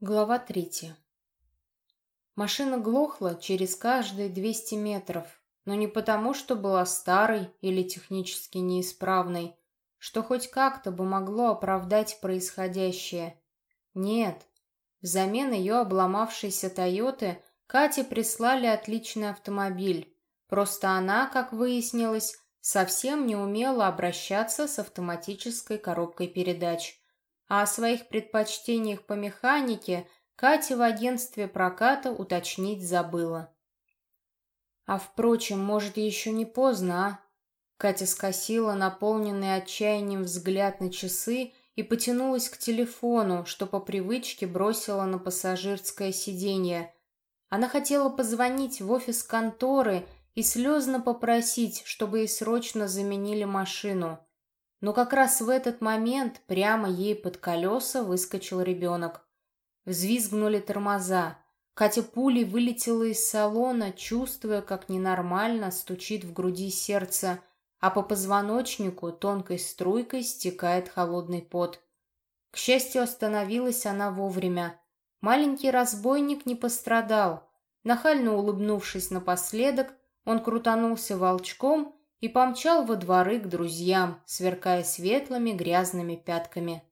Глава третья. Машина глохла через каждые 200 метров, но не потому, что была старой или технически неисправной, что хоть как-то бы могло оправдать происходящее. Нет, взамен ее обломавшейся «Тойоты» Кате прислали отличный автомобиль. Просто она, как выяснилось, совсем не умела обращаться с автоматической коробкой передач – а о своих предпочтениях по механике Катя в агентстве проката уточнить забыла. А впрочем, может, еще не поздно, а? Катя скосила наполненный отчаянием взгляд на часы и потянулась к телефону, что по привычке бросила на пассажирское сиденье. Она хотела позвонить в офис конторы и слезно попросить, чтобы ей срочно заменили машину. Но как раз в этот момент прямо ей под колеса выскочил ребенок. Взвизгнули тормоза. Катя пулей вылетела из салона, чувствуя, как ненормально стучит в груди сердце, а по позвоночнику тонкой струйкой стекает холодный пот. К счастью, остановилась она вовремя. Маленький разбойник не пострадал. Нахально улыбнувшись напоследок, он крутанулся волчком и помчал во дворы к друзьям, сверкая светлыми грязными пятками.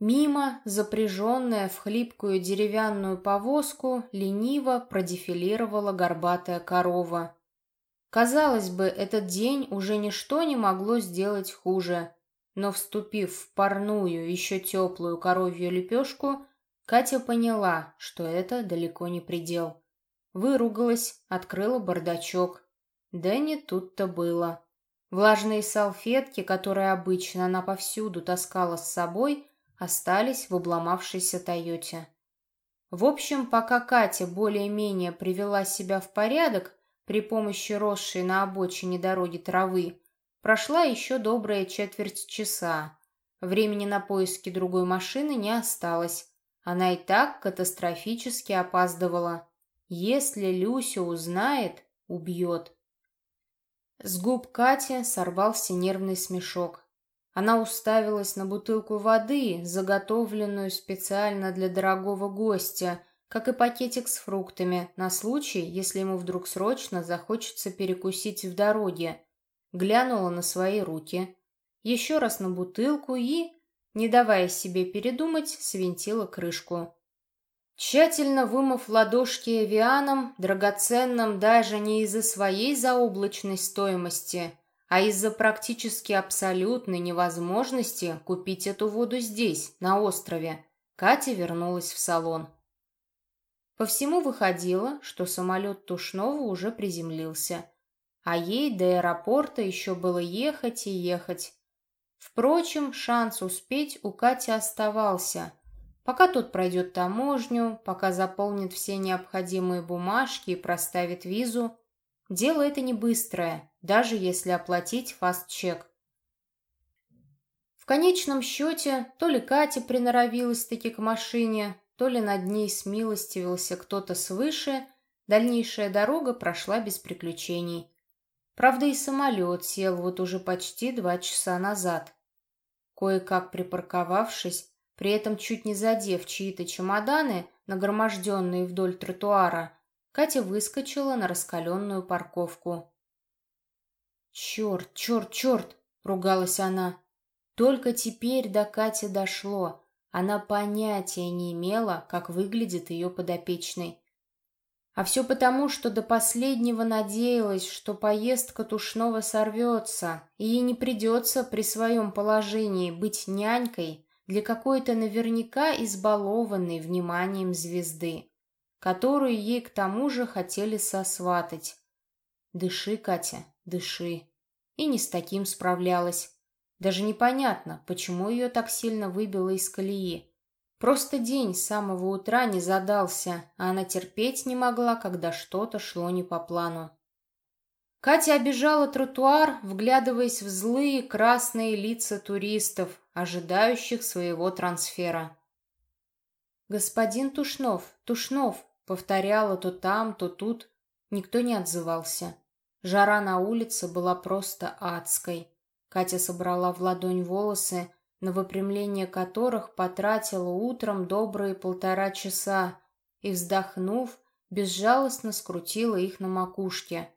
Мимо, запряженная в хлипкую деревянную повозку, лениво продефилировала горбатая корова. Казалось бы, этот день уже ничто не могло сделать хуже, но, вступив в парную, еще теплую коровью лепешку, Катя поняла, что это далеко не предел. Выругалась, открыла бардачок, да не тут-то было. Влажные салфетки, которые обычно она повсюду таскала с собой, остались в обломавшейся Тойоте. В общем, пока Катя более-менее привела себя в порядок при помощи росшей на обочине дороги травы, прошла еще добрая четверть часа. Времени на поиски другой машины не осталось. Она и так катастрофически опаздывала. Если Люся узнает, убьет. С губ Кати сорвался нервный смешок. Она уставилась на бутылку воды, заготовленную специально для дорогого гостя, как и пакетик с фруктами, на случай, если ему вдруг срочно захочется перекусить в дороге. Глянула на свои руки, еще раз на бутылку и, не давая себе передумать, свинтила крышку. Тщательно вымыв ладошки авианом, драгоценным даже не из-за своей заоблачной стоимости, а из-за практически абсолютной невозможности купить эту воду здесь, на острове, Катя вернулась в салон. По всему выходило, что самолет Тушнова уже приземлился, а ей до аэропорта еще было ехать и ехать. Впрочем, шанс успеть у Кати оставался – Пока тот пройдет таможню, пока заполнит все необходимые бумажки и проставит визу, дело это не быстрое, даже если оплатить фаст-чек. В конечном счете, то ли Катя приноровилась-таки к машине, то ли над ней смилостивился кто-то свыше, дальнейшая дорога прошла без приключений. Правда, и самолет сел вот уже почти два часа назад. Кое-как припарковавшись, при этом чуть не задев чьи-то чемоданы, нагроможденные вдоль тротуара, Катя выскочила на раскаленную парковку. «Черт, черт, черт!» — ругалась она. Только теперь до Кати дошло. Она понятия не имела, как выглядит ее подопечный. А все потому, что до последнего надеялась, что поездка Тушного сорвется, и ей не придется при своем положении быть нянькой, для какой-то наверняка избалованной вниманием звезды, которую ей к тому же хотели сосватать. «Дыши, Катя, дыши». И не с таким справлялась. Даже непонятно, почему ее так сильно выбило из колеи. Просто день с самого утра не задался, а она терпеть не могла, когда что-то шло не по плану. Катя обижала тротуар, вглядываясь в злые красные лица туристов, ожидающих своего трансфера. «Господин Тушнов, Тушнов!» — повторяла то там, то тут. Никто не отзывался. Жара на улице была просто адской. Катя собрала в ладонь волосы, на выпрямление которых потратила утром добрые полтора часа, и, вздохнув, безжалостно скрутила их на макушке.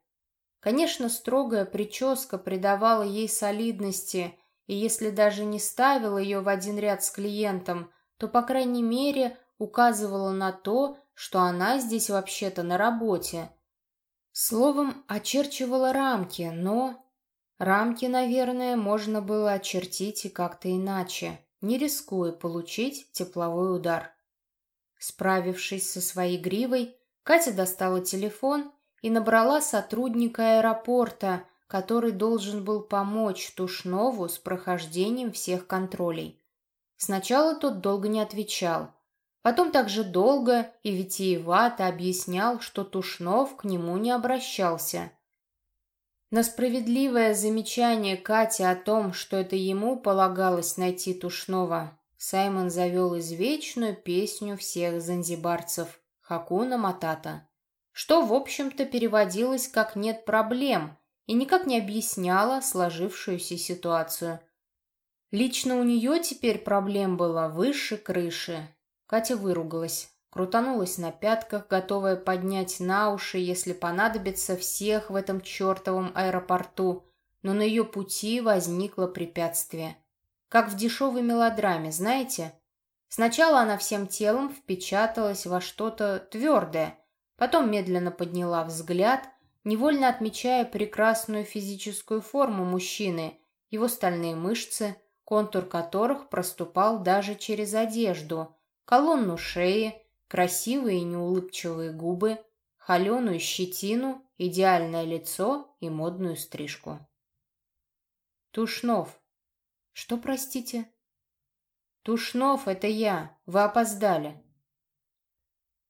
Конечно, строгая прическа придавала ей солидности, и если даже не ставила ее в один ряд с клиентом, то, по крайней мере, указывала на то, что она здесь вообще-то на работе. Словом, очерчивала рамки, но... Рамки, наверное, можно было очертить и как-то иначе, не рискуя получить тепловой удар. Справившись со своей гривой, Катя достала телефон и набрала сотрудника аэропорта, который должен был помочь Тушнову с прохождением всех контролей. Сначала тот долго не отвечал, потом также долго и витиевато объяснял, что Тушнов к нему не обращался. На справедливое замечание Кати о том, что это ему полагалось найти Тушнова, Саймон завел извечную песню всех занзибарцев «Хакуна Матата», что, в общем-то, переводилось как «нет проблем» и никак не объясняло сложившуюся ситуацию. Лично у нее теперь проблем было выше крыши. Катя выругалась, крутанулась на пятках, готовая поднять на уши, если понадобится, всех в этом чертовом аэропорту, но на ее пути возникло препятствие. Как в дешевой мелодраме, знаете? Сначала она всем телом впечаталась во что-то твердое, потом медленно подняла взгляд, невольно отмечая прекрасную физическую форму мужчины, его стальные мышцы, контур которых проступал даже через одежду, колонну шеи, красивые и неулыбчивые губы, холеную щетину, идеальное лицо и модную стрижку. Тушнов. Что, простите? Тушнов, это я. Вы опоздали.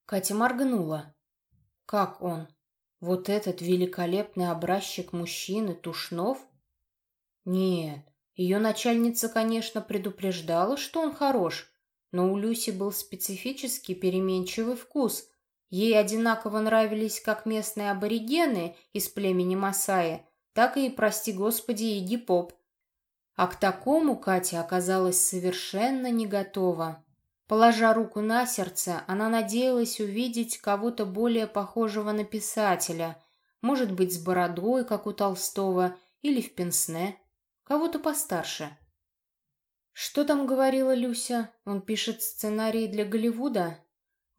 Катя моргнула. Как он? Вот этот великолепный образчик мужчины Тушнов? Нет, ее начальница, конечно, предупреждала, что он хорош, но у Люси был специфический переменчивый вкус. Ей одинаково нравились как местные аборигены из племени Масаи, так и, прости господи, и гип-поп. А к такому Катя оказалась совершенно не готова. Положа руку на сердце, она надеялась увидеть кого-то более похожего на писателя, может быть, с бородой, как у Толстого, или в пенсне, кого-то постарше. Что там говорила Люся? Он пишет сценарии для Голливуда?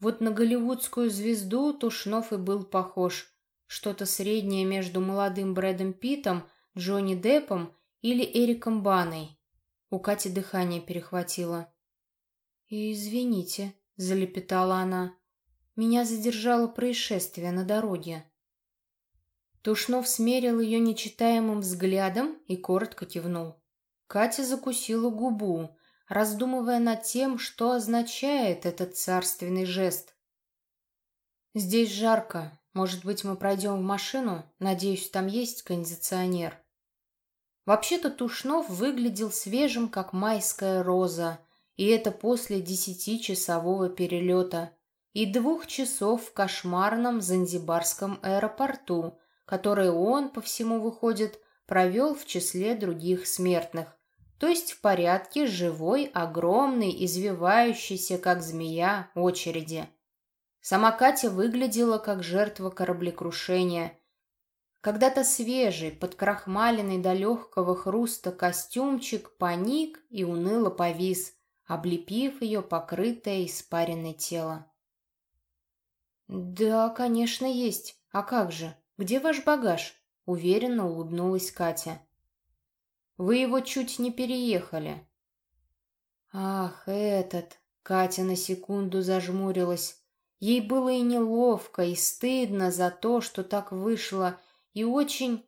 Вот на голливудскую звезду Тушнов и был похож. Что-то среднее между молодым Брэдом Питтом, Джонни Деппом или Эриком Баной. У Кати дыхание перехватило. «Извините», — залепетала она. «Меня задержало происшествие на дороге». Тушнов смерил ее нечитаемым взглядом и коротко кивнул. Катя закусила губу, раздумывая над тем, что означает этот царственный жест. «Здесь жарко. Может быть, мы пройдем в машину? Надеюсь, там есть кондиционер». Вообще-то Тушнов выглядел свежим, как майская роза, и это после десятичасового перелета и двух часов в кошмарном Занзибарском аэропорту, который он, по всему выходит, провел в числе других смертных, то есть в порядке живой, огромной, извивающейся, как змея, очереди. Сама Катя выглядела как жертва кораблекрушения. Когда-то свежий, подкрахмаленный до легкого хруста костюмчик паник и уныло повис, облепив ее покрытое испаренное тело. «Да, конечно, есть. А как же? Где ваш багаж?» — уверенно улыбнулась Катя. Вы его чуть не переехали». «Ах, этот!» — Катя на секунду зажмурилась. Ей было и неловко, и стыдно за то, что так вышло, и очень,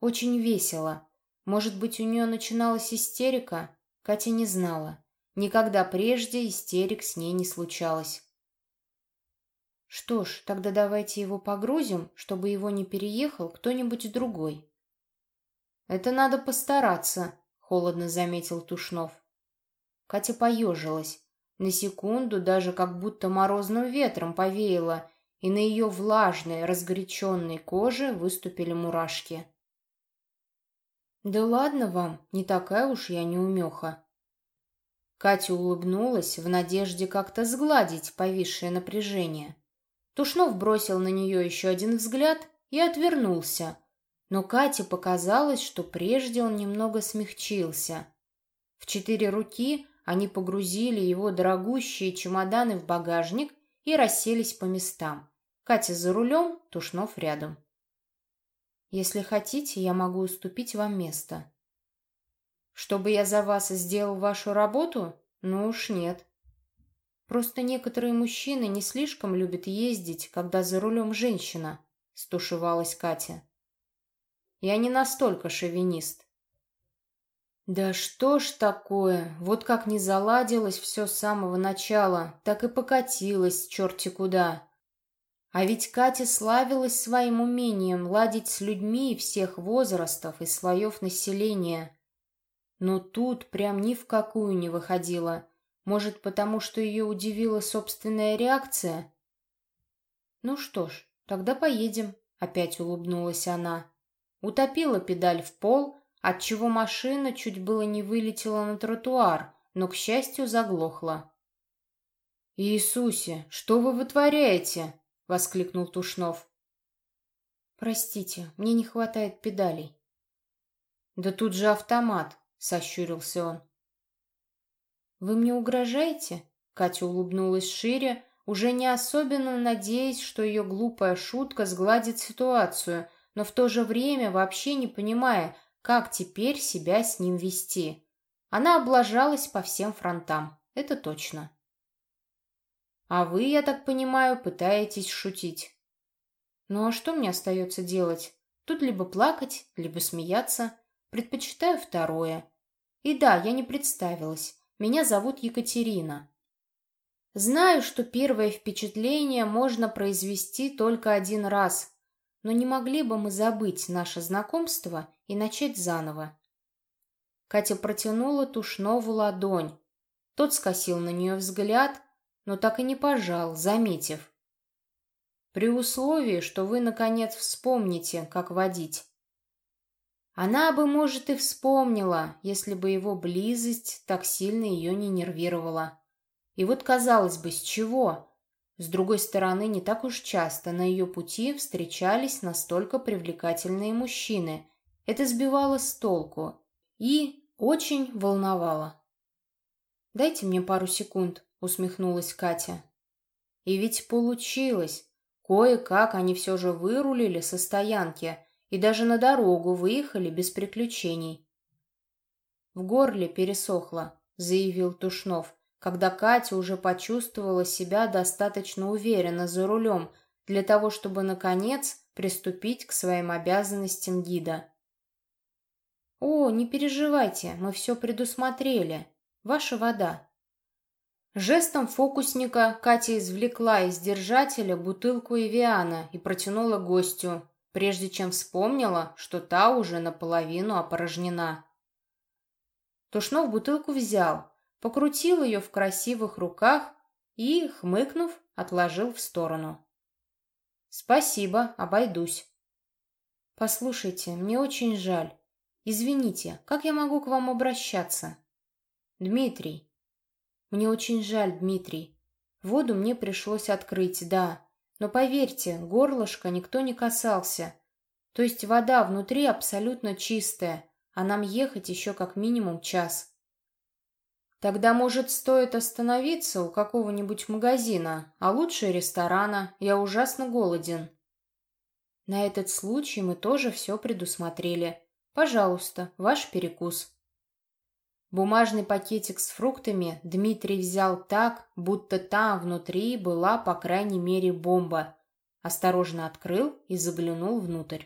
очень весело. Может быть, у нее начиналась истерика? Катя не знала. Никогда прежде истерик с ней не случалось. Что ж, тогда давайте его погрузим, чтобы его не переехал кто-нибудь другой. «Это надо постараться», — холодно заметил Тушнов. Катя поежилась. На секунду даже как будто морозным ветром повеяло, и на ее влажной, разгоряченной коже выступили мурашки. «Да ладно вам, не такая уж я неумеха». Катя улыбнулась в надежде как-то сгладить повисшее напряжение. Тушнов бросил на нее еще один взгляд и отвернулся. Но Кате показалось, что прежде он немного смягчился. В четыре руки они погрузили его дорогущие чемоданы в багажник и расселись по местам. Катя за рулем, Тушнов рядом. «Если хотите, я могу уступить вам место». «Чтобы я за вас сделал вашу работу? Ну уж нет. Просто некоторые мужчины не слишком любят ездить, когда за рулем женщина», — стушевалась Катя. «Я не настолько шовинист». «Да что ж такое? Вот как не заладилось все с самого начала, так и покатилось черти куда». А ведь Катя славилась своим умением ладить с людьми всех возрастов и слоев населения. Но тут прям ни в какую не выходила. Может, потому что ее удивила собственная реакция? «Ну что ж, тогда поедем», — опять улыбнулась она. Утопила педаль в пол, отчего машина чуть было не вылетела на тротуар, но, к счастью, заглохла. «Иисусе, что вы вытворяете?» — воскликнул Тушнов. «Простите, мне не хватает педалей». «Да тут же автомат», — сощурился он. «Вы мне угрожаете?» Катя улыбнулась шире, уже не особенно надеясь, что ее глупая шутка сгладит ситуацию, но в то же время вообще не понимая, как теперь себя с ним вести. Она облажалась по всем фронтам, это точно. «А вы, я так понимаю, пытаетесь шутить». «Ну а что мне остается делать? Тут либо плакать, либо смеяться. Предпочитаю второе. И да, я не представилась. Меня зовут Екатерина. Знаю, что первое впечатление можно произвести только один раз, но не могли бы мы забыть наше знакомство и начать заново. Катя протянула Тушнову ладонь. Тот скосил на нее взгляд, но так и не пожал, заметив. При условии, что вы, наконец, вспомните, как водить. Она бы, может, и вспомнила, если бы его близость так сильно ее не нервировала. И вот, казалось бы, с чего? С другой стороны, не так уж часто на ее пути встречались настолько привлекательные мужчины. Это сбивало с толку и очень волновало. «Дайте мне пару секунд», — усмехнулась Катя. И ведь получилось. Кое-как они все же вырулили со стоянки — и даже на дорогу выехали без приключений. В горле пересохло, заявил Тушнов, когда Катя уже почувствовала себя достаточно уверенно за рулем для того, чтобы, наконец, приступить к своим обязанностям гида. «О, не переживайте, мы все предусмотрели. Ваша вода». Жестом фокусника Катя извлекла из держателя бутылку Эвиана и протянула гостю, прежде чем вспомнила, что та уже наполовину опорожнена. Тушнов бутылку взял, покрутил ее в красивых руках и, хмыкнув, отложил в сторону. «Спасибо, обойдусь». «Послушайте, мне очень жаль. Извините, как я могу к вам обращаться?» «Дмитрий». «Мне очень жаль, Дмитрий. Воду мне пришлось открыть, да. Но поверьте, горлышка никто не касался. То есть вода внутри абсолютно чистая, а нам ехать еще как минимум час. Тогда, может, стоит остановиться у какого-нибудь магазина, а лучше ресторана, я ужасно голоден. На этот случай мы тоже все предусмотрели. Пожалуйста, ваш перекус. Бумажный пакетик с фруктами Дмитрий взял так, будто там внутри была, по крайней мере, бомба. Осторожно открыл и заглянул внутрь.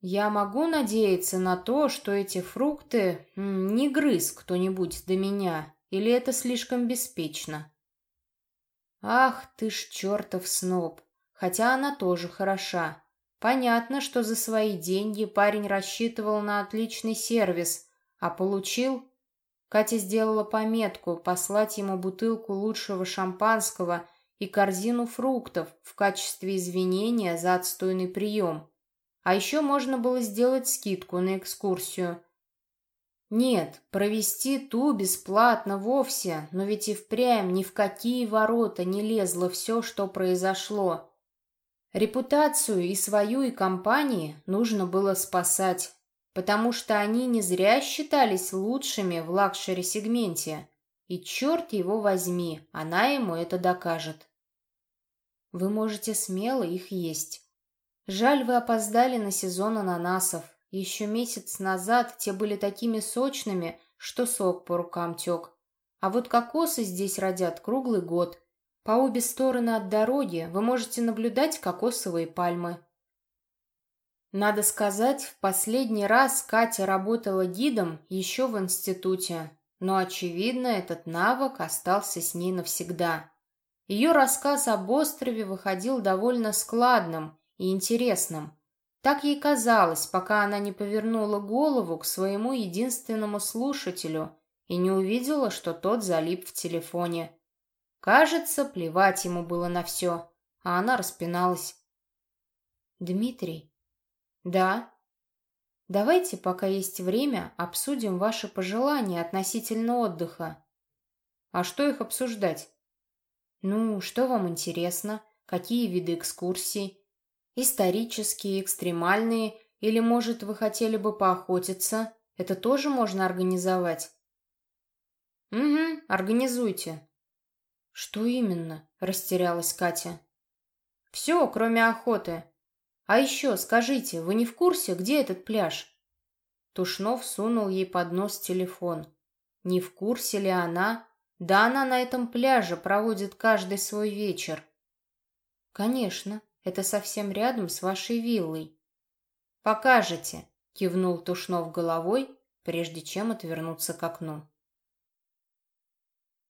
«Я могу надеяться на то, что эти фрукты не грыз кто-нибудь до меня, или это слишком беспечно?» «Ах ты ж чертов сноб! Хотя она тоже хороша. Понятно, что за свои деньги парень рассчитывал на отличный сервис» А получил? Катя сделала пометку послать ему бутылку лучшего шампанского и корзину фруктов в качестве извинения за отстойный прием. А еще можно было сделать скидку на экскурсию. Нет, провести ту бесплатно вовсе, но ведь и впрямь ни в какие ворота не лезло все, что произошло. Репутацию и свою, и компании нужно было спасать, потому что они не зря считались лучшими в luxury-сегменте. И черт его возьми, она ему это докажет. Вы можете смело их есть. Жаль, вы опоздали на сезон ананасов. Еще месяц назад те были такими сочными, что сок по рукам тек. А вот кокосы здесь родят круглый год. По обе стороны от дороги вы можете наблюдать кокосовые пальмы. Надо сказать, в последний раз Катя работала гидом еще в институте, но, очевидно, этот навык остался с ней навсегда. Ее рассказ об острове выходил довольно складным и интересным. Так ей казалось, пока она не повернула голову к своему единственному слушателю и не увидела, что тот залип в телефоне. Кажется, плевать ему было на все, а она распиналась. «Дмитрий?» «Да?» «Давайте, пока есть время, обсудим ваши пожелания относительно отдыха». «А что их обсуждать?» «Ну, что вам интересно? Какие виды экскурсий? Исторические, экстремальные, или, может, вы хотели бы поохотиться? Это тоже можно организовать?» «Угу, организуйте». «Что именно?» – растерялась Катя. «Все, кроме охоты. А еще скажите, вы не в курсе, где этот пляж?» Тушнов сунул ей под нос телефон. Не в курсе ли она? Да она на этом пляже проводит каждый свой вечер. «Конечно, это совсем рядом с вашей виллой. Покажете, кивнул Тушнов головой, прежде чем отвернуться к окну.